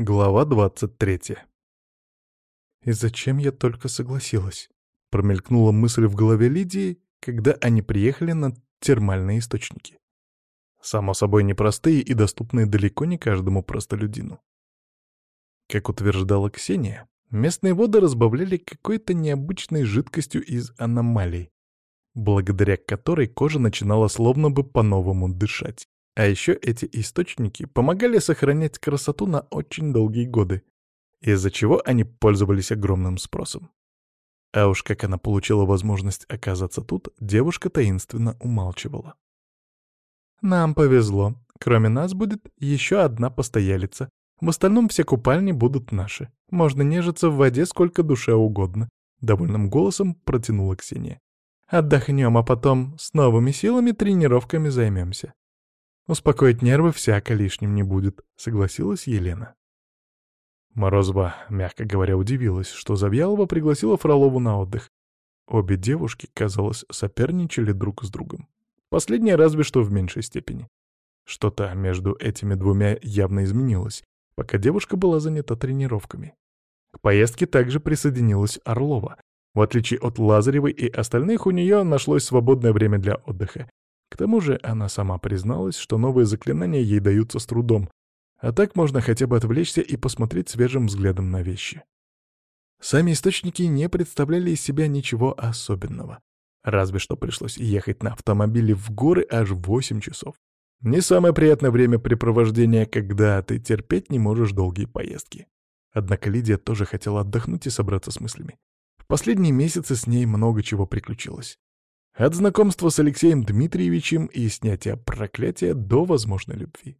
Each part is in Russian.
Глава 23. «И зачем я только согласилась?» — промелькнула мысль в голове Лидии, когда они приехали на термальные источники. Само собой, непростые и доступные далеко не каждому простолюдину. Как утверждала Ксения, местные воды разбавляли какой-то необычной жидкостью из аномалий, благодаря которой кожа начинала словно бы по-новому дышать. А еще эти источники помогали сохранять красоту на очень долгие годы, из-за чего они пользовались огромным спросом. А уж как она получила возможность оказаться тут, девушка таинственно умалчивала. «Нам повезло. Кроме нас будет еще одна постоялица. В остальном все купальни будут наши. Можно нежиться в воде сколько душе угодно», — довольным голосом протянула Ксения. «Отдохнем, а потом с новыми силами тренировками займемся. Успокоить нервы всяко лишним не будет, согласилась Елена. Морозова, мягко говоря, удивилась, что Завьялова пригласила Фролову на отдых. Обе девушки, казалось, соперничали друг с другом. Последняя разве что в меньшей степени. Что-то между этими двумя явно изменилось, пока девушка была занята тренировками. К поездке также присоединилась Орлова. В отличие от Лазаревой и остальных, у нее нашлось свободное время для отдыха, к тому же она сама призналась, что новые заклинания ей даются с трудом, а так можно хотя бы отвлечься и посмотреть свежим взглядом на вещи. Сами источники не представляли из себя ничего особенного. Разве что пришлось ехать на автомобиле в горы аж 8 часов. Не самое приятное времяпрепровождение, когда ты терпеть не можешь долгие поездки. Однако Лидия тоже хотела отдохнуть и собраться с мыслями. В последние месяцы с ней много чего приключилось. От знакомства с Алексеем Дмитриевичем и снятия проклятия до возможной любви.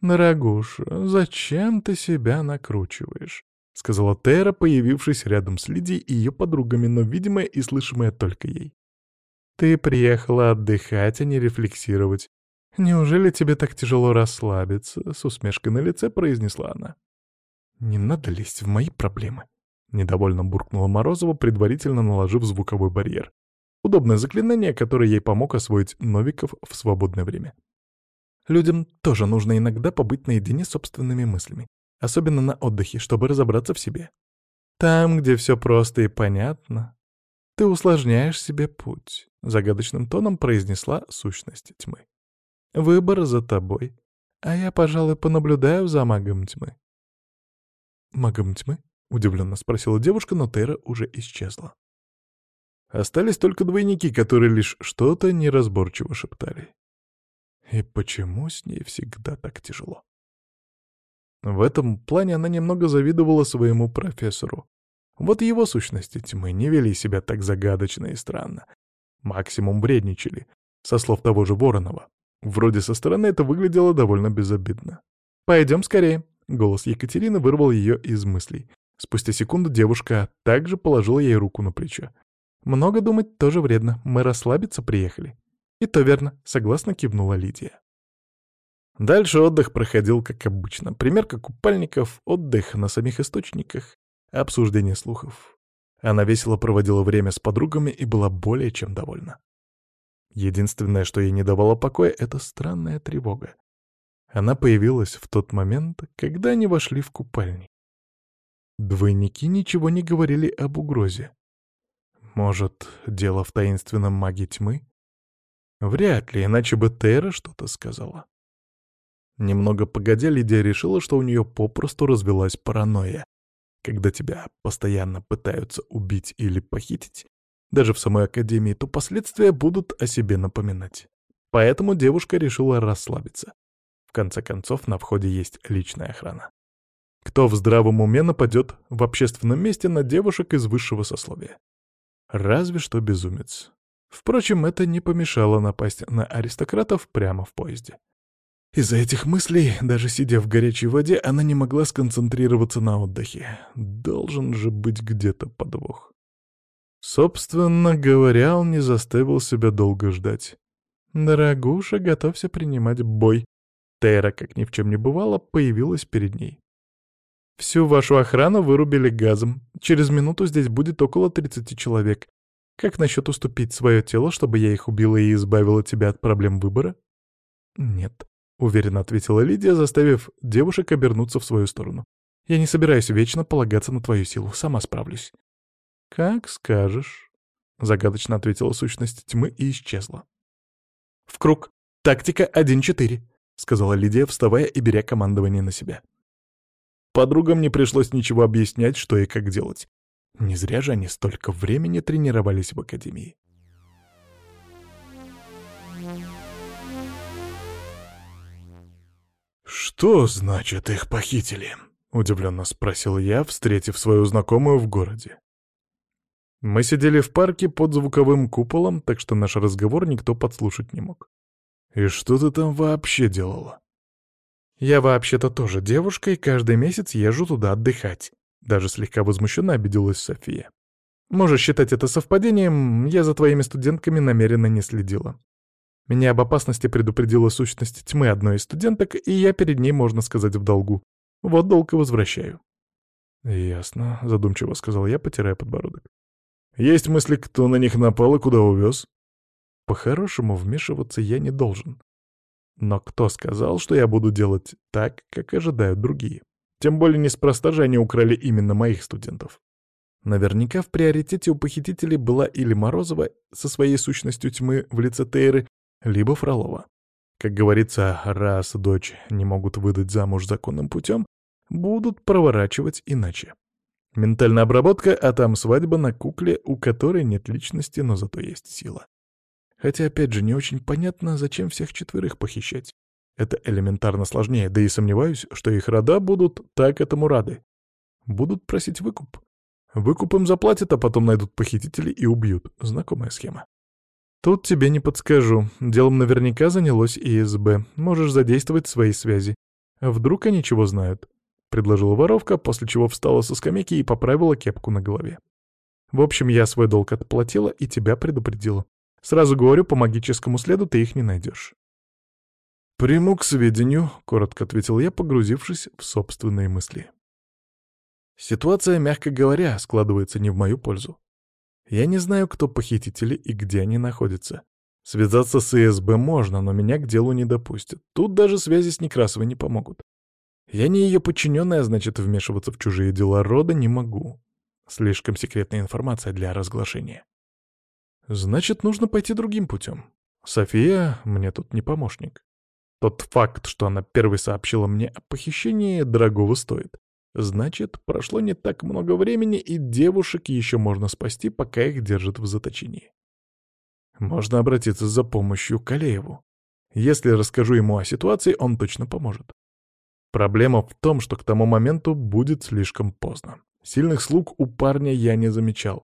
«Дорогуша, зачем ты себя накручиваешь?» — сказала Тера, появившись рядом с Лидией и ее подругами, но видимая и слышимая только ей. «Ты приехала отдыхать, а не рефлексировать. Неужели тебе так тяжело расслабиться?» — с усмешкой на лице произнесла она. «Не надо лезть в мои проблемы», — недовольно буркнула Морозова, предварительно наложив звуковой барьер. Удобное заклинание, которое ей помог освоить Новиков в свободное время. Людям тоже нужно иногда побыть наедине с собственными мыслями, особенно на отдыхе, чтобы разобраться в себе. Там, где все просто и понятно, ты усложняешь себе путь, — загадочным тоном произнесла сущность тьмы. Выбор за тобой, а я, пожалуй, понаблюдаю за магом тьмы. «Магом тьмы?» — удивленно спросила девушка, но Тера уже исчезла. Остались только двойники, которые лишь что-то неразборчиво шептали. И почему с ней всегда так тяжело? В этом плане она немного завидовала своему профессору. Вот его сущности тьмы не вели себя так загадочно и странно. Максимум бредничали, со слов того же Воронова. Вроде со стороны это выглядело довольно безобидно. «Пойдем скорее», — голос Екатерины вырвал ее из мыслей. Спустя секунду девушка также положила ей руку на плечо. Много думать тоже вредно, мы расслабиться приехали. И то верно, согласно кивнула Лидия. Дальше отдых проходил как обычно. Примерка купальников, отдых на самих источниках, обсуждение слухов. Она весело проводила время с подругами и была более чем довольна. Единственное, что ей не давало покоя, — это странная тревога. Она появилась в тот момент, когда они вошли в купальни. Двойники ничего не говорили об угрозе. Может, дело в таинственном маге тьмы? Вряд ли, иначе бы Тера что-то сказала. Немного погодя, Лидия решила, что у нее попросту развелась паранойя. Когда тебя постоянно пытаются убить или похитить, даже в самой Академии, то последствия будут о себе напоминать. Поэтому девушка решила расслабиться. В конце концов, на входе есть личная охрана. Кто в здравом уме нападет в общественном месте на девушек из высшего сословия? Разве что безумец. Впрочем, это не помешало напасть на аристократов прямо в поезде. Из-за этих мыслей, даже сидя в горячей воде, она не могла сконцентрироваться на отдыхе. Должен же быть где-то подвох. Собственно говоря, он не заставил себя долго ждать. «Дорогуша, готовься принимать бой». Тейра, как ни в чем не бывало, появилась перед ней. Всю вашу охрану вырубили газом. Через минуту здесь будет около 30 человек. Как насчет уступить свое тело, чтобы я их убила и избавила тебя от проблем выбора? Нет. уверенно ответила Лидия, заставив девушек обернуться в свою сторону. «Я не собираюсь вечно полагаться на твою силу, сама справлюсь». «Как скажешь», — загадочно ответила сущность тьмы и исчезла. «В круг. Тактика 1-4», — сказала Лидия, вставая и беря командование на себя. Подругам не пришлось ничего объяснять, что и как делать. Не зря же они столько времени тренировались в академии. «Что значит их похитили?» — удивленно спросил я, встретив свою знакомую в городе. Мы сидели в парке под звуковым куполом, так что наш разговор никто подслушать не мог. «И что ты там вообще делала?» «Я вообще-то тоже девушка, и каждый месяц езжу туда отдыхать», — даже слегка возмущенно обиделась София. «Можешь считать это совпадением, я за твоими студентками намеренно не следила. Меня об опасности предупредила сущность тьмы одной из студенток, и я перед ней, можно сказать, в долгу. Вот долг и возвращаю». «Ясно», — задумчиво сказал я, потирая подбородок. «Есть мысли, кто на них напал и куда увез?» «По-хорошему, вмешиваться я не должен. Но кто сказал, что я буду делать так, как ожидают другие? Тем более неспроста же они украли именно моих студентов. Наверняка в приоритете у похитителей была или Морозова со своей сущностью тьмы в лице Тейры, либо Фролова. Как говорится, раз дочь не могут выдать замуж законным путем, будут проворачивать иначе. Ментальная обработка, а там свадьба на кукле, у которой нет личности, но зато есть сила. Хотя, опять же, не очень понятно, зачем всех четверых похищать. Это элементарно сложнее, да и сомневаюсь, что их рода будут так этому рады. Будут просить выкуп. Выкуп им заплатят, а потом найдут похитителей и убьют. Знакомая схема. Тут тебе не подскажу. Делом наверняка занялось ИСБ. Можешь задействовать свои связи. Вдруг они чего знают? Предложила воровка, после чего встала со скамейки и поправила кепку на голове. В общем, я свой долг отплатила и тебя предупредила. Сразу говорю, по магическому следу ты их не найдешь. «Приму к сведению», — коротко ответил я, погрузившись в собственные мысли. Ситуация, мягко говоря, складывается не в мою пользу. Я не знаю, кто похитители и где они находятся. Связаться с ИСБ можно, но меня к делу не допустят. Тут даже связи с Некрасовой не помогут. Я не ее подчиненная, значит, вмешиваться в чужие дела рода не могу. Слишком секретная информация для разглашения. Значит, нужно пойти другим путем. София мне тут не помощник. Тот факт, что она первой сообщила мне о похищении, дорогого стоит. Значит, прошло не так много времени, и девушек еще можно спасти, пока их держат в заточении. Можно обратиться за помощью к Алееву. Если расскажу ему о ситуации, он точно поможет. Проблема в том, что к тому моменту будет слишком поздно. Сильных слуг у парня я не замечал.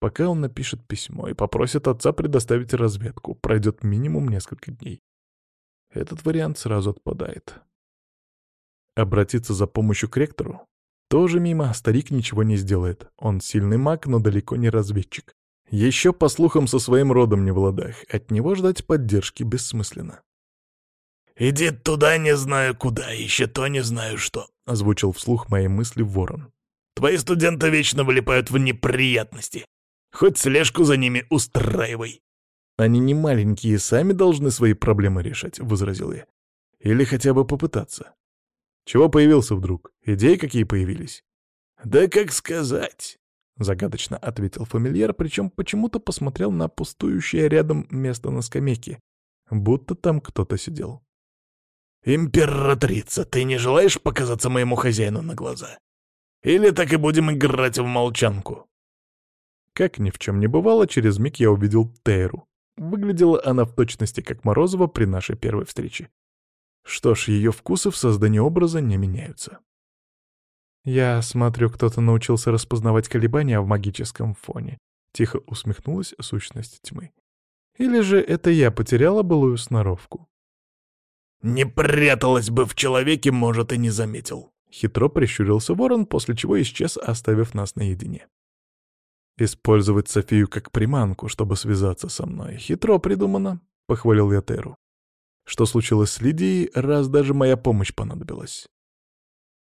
Пока он напишет письмо и попросит отца предоставить разведку, пройдет минимум несколько дней. Этот вариант сразу отпадает. Обратиться за помощью к ректору? Тоже мимо, старик ничего не сделает. Он сильный маг, но далеко не разведчик. Еще, по слухам, со своим родом не в ладах. От него ждать поддержки бессмысленно. «Иди туда, не знаю куда, еще то не знаю что», — озвучил вслух мои мысли ворон. «Твои студенты вечно вылипают в неприятности. Хоть слежку за ними устраивай». «Они не маленькие, сами должны свои проблемы решать», — возразил я. «Или хотя бы попытаться». Чего появился вдруг? Идеи какие появились? Да как сказать? Загадочно ответил фамильяр, причем почему-то посмотрел на пустующее рядом место на скамейке, будто там кто-то сидел. «Императрица, ты не желаешь показаться моему хозяину на глаза? Или так и будем играть в молчанку?» Как ни в чем не бывало, через миг я увидел Тейру. Выглядела она в точности как Морозова при нашей первой встрече. Что ж, ее вкусы в создании образа не меняются. «Я смотрю, кто-то научился распознавать колебания в магическом фоне», — тихо усмехнулась сущность тьмы. «Или же это я потеряла былую сноровку?» «Не пряталась бы в человеке, может, и не заметил», — хитро прищурился ворон, после чего исчез, оставив нас наедине. «Использовать Софию как приманку, чтобы связаться со мной, хитро придумано», — похвалил я Теру. Что случилось с Лидией, раз даже моя помощь понадобилась?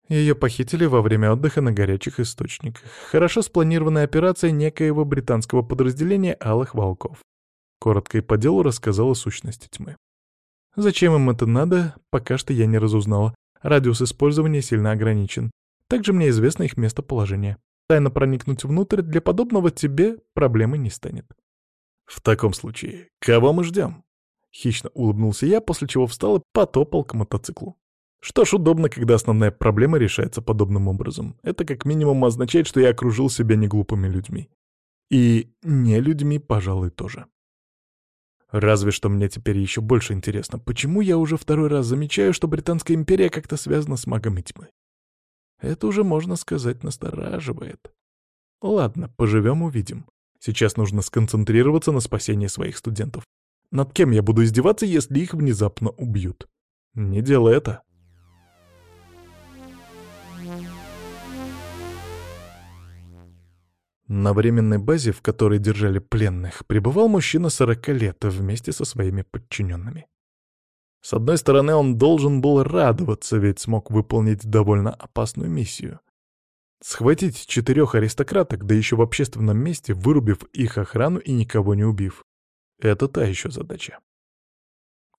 Ее похитили во время отдыха на горячих источниках. Хорошо спланированная операция некоего британского подразделения «Алых волков». Коротко и по делу рассказала сущность тьмы. Зачем им это надо, пока что я не разузнала. Радиус использования сильно ограничен. Также мне известно их местоположение. Тайно проникнуть внутрь для подобного тебе проблемы не станет. В таком случае, кого мы ждем? Хищно улыбнулся я, после чего встал и потопал к мотоциклу. Что ж, удобно, когда основная проблема решается подобным образом. Это как минимум означает, что я окружил себя неглупыми людьми. И не людьми, пожалуй, тоже. Разве что мне теперь еще больше интересно, почему я уже второй раз замечаю, что Британская империя как-то связана с магами тьмы. Это уже, можно сказать, настораживает. Ладно, поживем-увидим. Сейчас нужно сконцентрироваться на спасении своих студентов. Над кем я буду издеваться, если их внезапно убьют? Не делай это. На временной базе, в которой держали пленных, пребывал мужчина 40 лет вместе со своими подчиненными. С одной стороны, он должен был радоваться, ведь смог выполнить довольно опасную миссию. Схватить четырех аристократок, да еще в общественном месте, вырубив их охрану и никого не убив. Это та еще задача.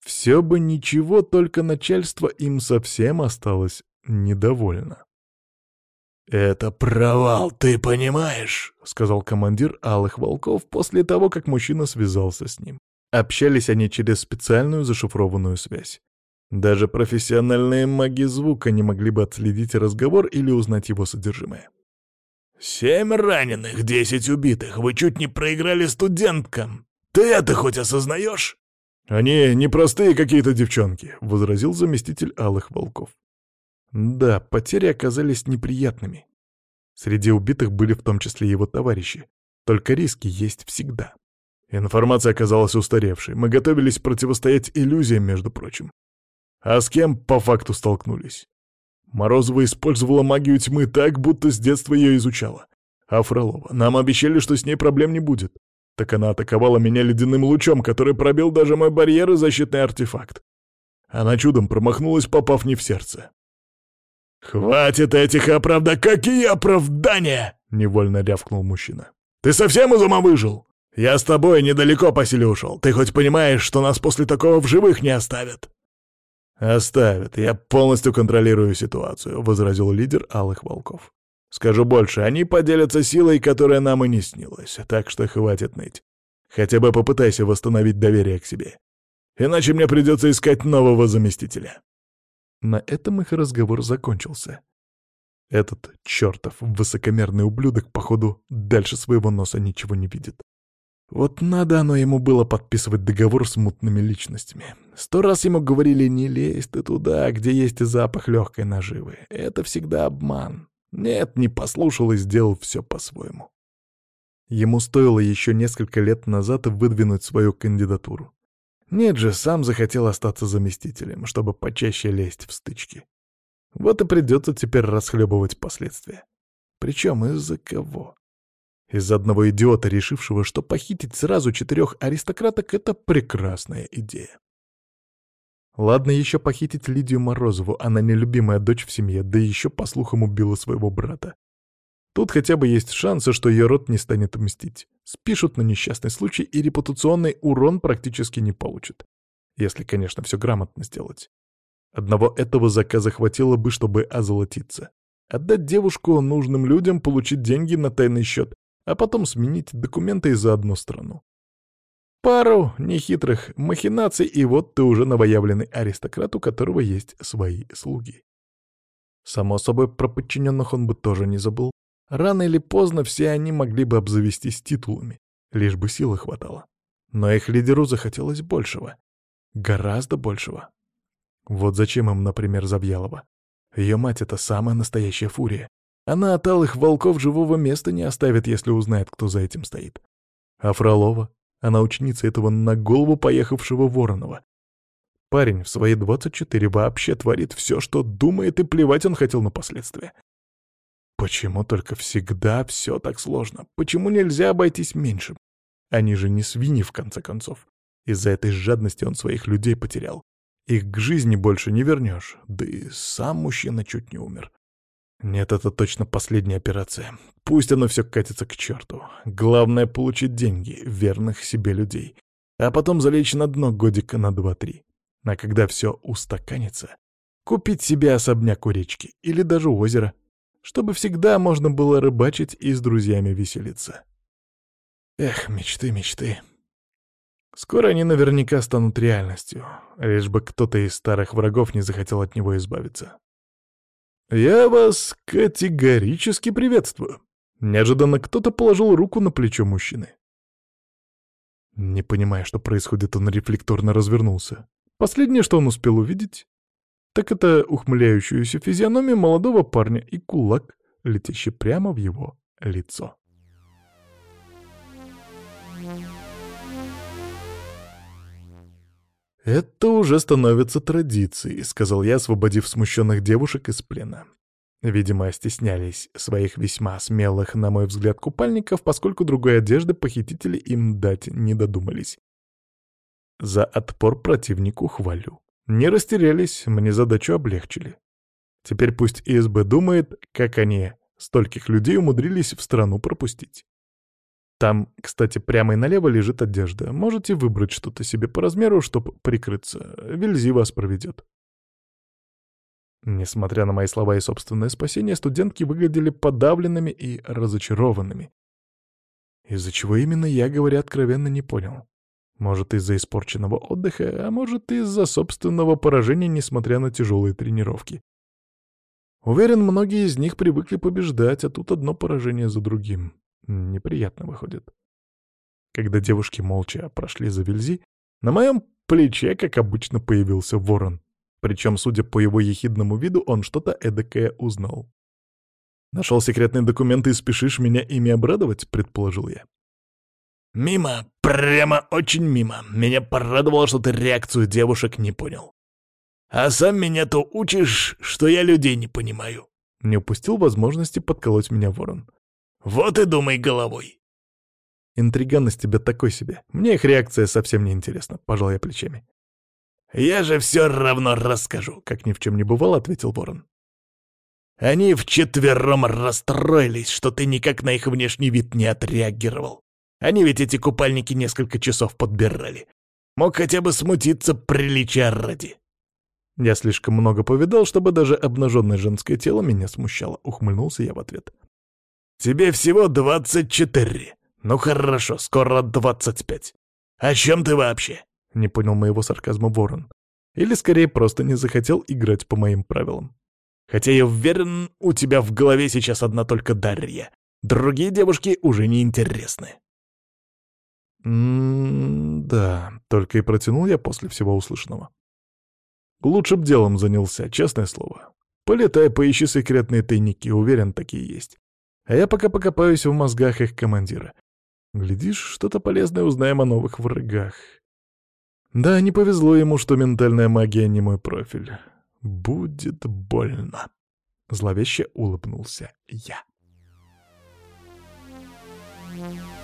Все бы ничего, только начальство им совсем осталось недовольно. «Это провал, ты понимаешь?» — сказал командир Алых Волков после того, как мужчина связался с ним. Общались они через специальную зашифрованную связь. Даже профессиональные маги звука не могли бы отследить разговор или узнать его содержимое. «Семь раненых, десять убитых. Вы чуть не проиграли студенткам. Ты это хоть осознаешь?» «Они непростые какие-то девчонки», — возразил заместитель Алых Волков. Да, потери оказались неприятными. Среди убитых были в том числе его товарищи. Только риски есть всегда. Информация оказалась устаревшей. Мы готовились противостоять иллюзиям, между прочим. А с кем по факту столкнулись? Морозова использовала магию тьмы так, будто с детства ее изучала. А Фролова, нам обещали, что с ней проблем не будет. Так она атаковала меня ледяным лучом, который пробил даже мой барьер и защитный артефакт. Она чудом промахнулась, попав не в сердце. «Хватит этих оправда... Какие оправдания?» — невольно рявкнул мужчина. «Ты совсем из ума выжил? Я с тобой недалеко по ушел. Ты хоть понимаешь, что нас после такого в живых не оставят?» «Оставят. Я полностью контролирую ситуацию», — возразил лидер Алых Волков. «Скажу больше, они поделятся силой, которая нам и не снилась, так что хватит ныть. Хотя бы попытайся восстановить доверие к себе. Иначе мне придется искать нового заместителя». На этом их разговор закончился. Этот чертов высокомерный ублюдок, походу, дальше своего носа ничего не видит. Вот надо оно ему было подписывать договор с мутными личностями. Сто раз ему говорили «не лезь ты туда, где есть запах легкой наживы». Это всегда обман. Нет, не послушал и сделал все по-своему. Ему стоило еще несколько лет назад выдвинуть свою кандидатуру. Нет же, сам захотел остаться заместителем, чтобы почаще лезть в стычки. Вот и придется теперь расхлебывать последствия. Причем из-за кого? Из-за одного идиота, решившего, что похитить сразу четырех аристократок — это прекрасная идея. Ладно еще похитить Лидию Морозову, она нелюбимая дочь в семье, да еще, по слухам, убила своего брата. Тут хотя бы есть шансы, что ее род не станет мстить. Спишут на несчастный случай, и репутационный урон практически не получит. Если, конечно, все грамотно сделать. Одного этого заказа хватило бы, чтобы озолотиться. Отдать девушку нужным людям, получить деньги на тайный счет, а потом сменить документы за одну страну. Пару нехитрых махинаций, и вот ты уже новоявленный аристократ, у которого есть свои слуги. Само собой, про подчиненных он бы тоже не забыл. Рано или поздно все они могли бы обзавестись титулами, лишь бы силы хватало. Но их лидеру захотелось большего. Гораздо большего. Вот зачем им, например, Завьялова. Ее мать — это самая настоящая фурия. Она от алых волков живого места не оставит, если узнает, кто за этим стоит. А Фролова? Она ученица этого на голову поехавшего Воронова. Парень в свои 24 вообще творит все, что думает, и плевать он хотел на последствия. Почему только всегда все так сложно? Почему нельзя обойтись меньшим? Они же не свиньи, в конце концов. Из-за этой жадности он своих людей потерял. Их к жизни больше не вернешь. Да и сам мужчина чуть не умер. Нет, это точно последняя операция. Пусть оно все катится к черту. Главное — получить деньги, верных себе людей. А потом залечь на дно годика на два-три. А когда все устаканится, купить себе особняк у речки или даже у озера, чтобы всегда можно было рыбачить и с друзьями веселиться. Эх, мечты, мечты. Скоро они наверняка станут реальностью, лишь бы кто-то из старых врагов не захотел от него избавиться. «Я вас категорически приветствую!» Неожиданно кто-то положил руку на плечо мужчины. Не понимая, что происходит, он рефлекторно развернулся. Последнее, что он успел увидеть, так это ухмыляющуюся физиономию молодого парня и кулак, летящий прямо в его лицо. «Это уже становится традицией», — сказал я, освободив смущенных девушек из плена. Видимо, стеснялись своих весьма смелых, на мой взгляд, купальников, поскольку другой одежды похитители им дать не додумались. За отпор противнику хвалю. Не растерялись, мне задачу облегчили. Теперь пусть ИСБ думает, как они стольких людей умудрились в страну пропустить. Там, кстати, прямо и налево лежит одежда. Можете выбрать что-то себе по размеру, чтобы прикрыться. Вельзи вас проведет. Несмотря на мои слова и собственное спасение, студентки выглядели подавленными и разочарованными. Из-за чего именно я, говоря откровенно, не понял. Может, из-за испорченного отдыха, а может, из-за собственного поражения, несмотря на тяжелые тренировки. Уверен, многие из них привыкли побеждать, а тут одно поражение за другим. Неприятно выходит. Когда девушки молча прошли за Вильзи, на моем плече, как обычно, появился ворон. Причем, судя по его ехидному виду, он что-то эдакое узнал. «Нашел секретные документы и спешишь меня ими обрадовать?» — предположил я. «Мимо, прямо очень мимо. Меня порадовало, что ты реакцию девушек не понял. А сам меня то учишь, что я людей не понимаю». Не упустил возможности подколоть меня ворон. Вот и думай головой. Интриган из тебя такой себе. Мне их реакция совсем не интересна, пожал я плечами. Я же все равно расскажу, как ни в чем не бывало, ответил Ворон. Они вчетвером расстроились, что ты никак на их внешний вид не отреагировал. Они ведь эти купальники несколько часов подбирали. Мог хотя бы смутиться приличия ради. Я слишком много повидал, чтобы даже обнаженное женское тело меня смущало, ухмыльнулся я в ответ. Тебе всего двадцать четыре. Ну хорошо, скоро двадцать пять. О чем ты вообще? Не понял моего сарказма Ворон. Или скорее просто не захотел играть по моим правилам. Хотя я уверен, у тебя в голове сейчас одна только Дарья. Другие девушки уже не интересны. «М-да», — только и протянул я после всего услышанного. Лучше б делом занялся, честное слово. Полетай, поищи секретные тайники, уверен, такие есть. А я пока покопаюсь в мозгах их командира. Глядишь, что-то полезное узнаем о новых врагах. Да, не повезло ему, что ментальная магия не мой профиль. Будет больно. Зловеще улыбнулся я. Thank.